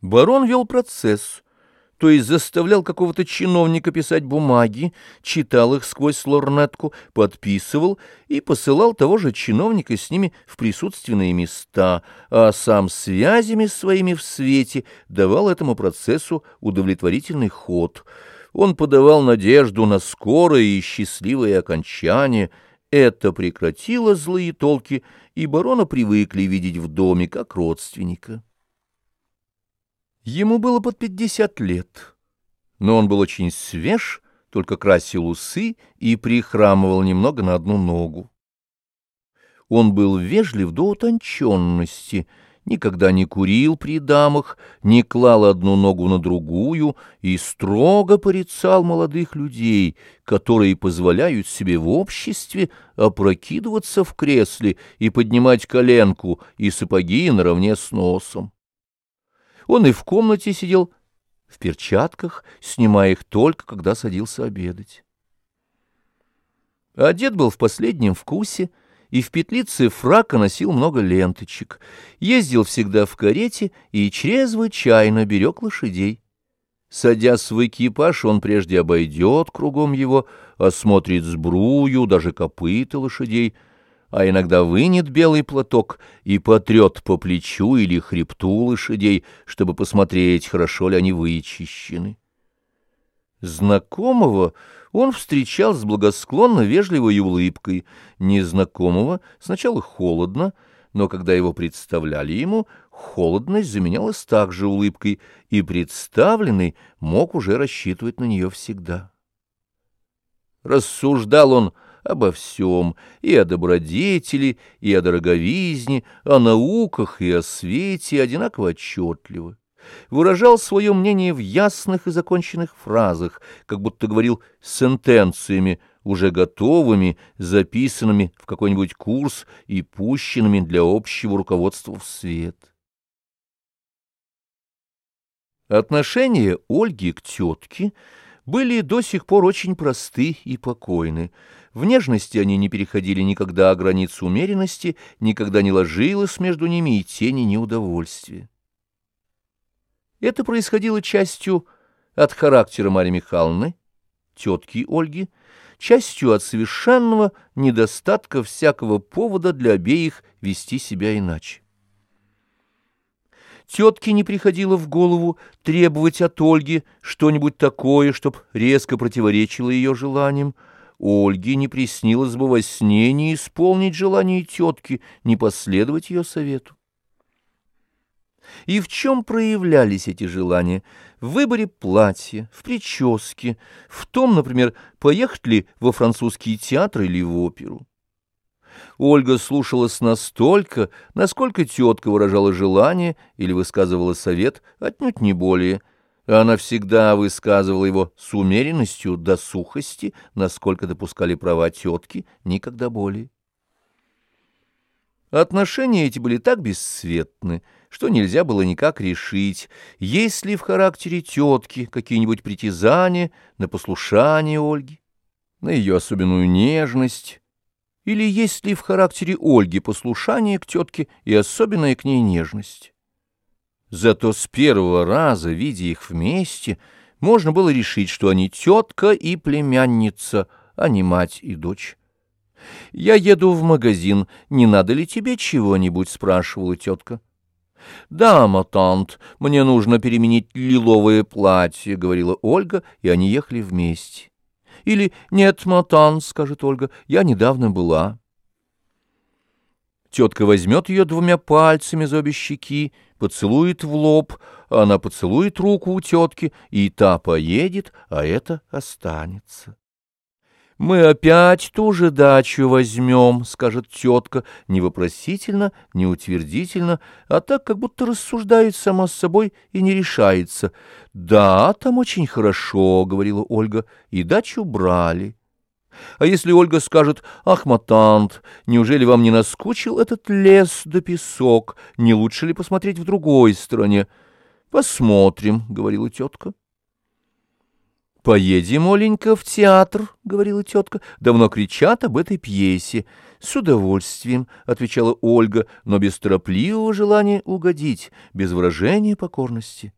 Барон вел процесс, то есть заставлял какого-то чиновника писать бумаги, читал их сквозь лорнетку, подписывал и посылал того же чиновника с ними в присутственные места, а сам связями своими в свете давал этому процессу удовлетворительный ход. Он подавал надежду на скорое и счастливое окончание. Это прекратило злые толки, и барона привыкли видеть в доме как родственника. Ему было под пятьдесят лет, но он был очень свеж, только красил усы и прихрамывал немного на одну ногу. Он был вежлив до утонченности, никогда не курил при дамах, не клал одну ногу на другую и строго порицал молодых людей, которые позволяют себе в обществе опрокидываться в кресле и поднимать коленку и сапоги наравне с носом. Он и в комнате сидел в перчатках, снимая их только, когда садился обедать. Одет был в последнем вкусе, и в петлице фрака носил много ленточек, ездил всегда в карете и чрезвычайно берег лошадей. Садясь в экипаж, он прежде обойдет кругом его, осмотрит сбрую, даже копыта лошадей — а иногда вынет белый платок и потрет по плечу или хребту лошадей, чтобы посмотреть, хорошо ли они вычищены. Знакомого он встречал с благосклонно вежливой улыбкой, незнакомого сначала холодно, но когда его представляли ему, холодность заменялась также улыбкой, и представленный мог уже рассчитывать на нее всегда. Рассуждал он обо всем, и о добродетели, и о дороговизне, о науках и о свете одинаково отчетливо. Выражал свое мнение в ясных и законченных фразах, как будто говорил сентенциями, уже готовыми, записанными в какой-нибудь курс и пущенными для общего руководства в свет. Отношение Ольги к тетке были до сих пор очень просты и покойны. В нежности они не переходили никогда границу умеренности, никогда не ложилось между ними и тени неудовольствия. Это происходило частью от характера Марьи Михайловны, тетки Ольги, частью от совершенного недостатка всякого повода для обеих вести себя иначе. Тетке не приходило в голову требовать от Ольги что-нибудь такое, чтоб резко противоречило ее желаниям, Ольге не приснилось бы во сне не исполнить желание тетки, не последовать ее совету. И в чем проявлялись эти желания? В выборе платья, в прическе, в том, например, поехать ли во французский театр или в оперу. Ольга слушалась настолько, насколько тетка выражала желание или высказывала совет, отнюдь не более – она всегда высказывала его с умеренностью до сухости, насколько допускали права тетки, никогда более. Отношения эти были так бесцветны, что нельзя было никак решить, есть ли в характере тетки какие-нибудь притязания на послушание Ольги, на ее особенную нежность, или есть ли в характере Ольги послушание к тетке и особенная к ней нежность. Зато с первого раза, видя их вместе, можно было решить, что они тетка и племянница, а не мать и дочь. «Я еду в магазин, не надо ли тебе чего-нибудь?» — спрашивала тетка. «Да, матант, мне нужно переменить лиловое платье», — говорила Ольга, и они ехали вместе. Или «Нет, матант», — скажет Ольга, — «я недавно была». Тетка возьмет ее двумя пальцами за обе щеки, поцелует в лоб, она поцелует руку у тетки, и та поедет, а это останется. «Мы опять ту же дачу возьмем», — скажет тетка, не вопросительно, не утвердительно, а так, как будто рассуждает сама с собой и не решается. «Да, там очень хорошо», — говорила Ольга, — «и дачу брали». А если Ольга скажет, «Ах, матант, неужели вам не наскучил этот лес да песок? Не лучше ли посмотреть в другой стране?» «Посмотрим», — говорила тетка. «Поедем, Оленька, в театр», — говорила тетка. «Давно кричат об этой пьесе». «С удовольствием», — отвечала Ольга, но без торопливого желания угодить, без выражения покорности.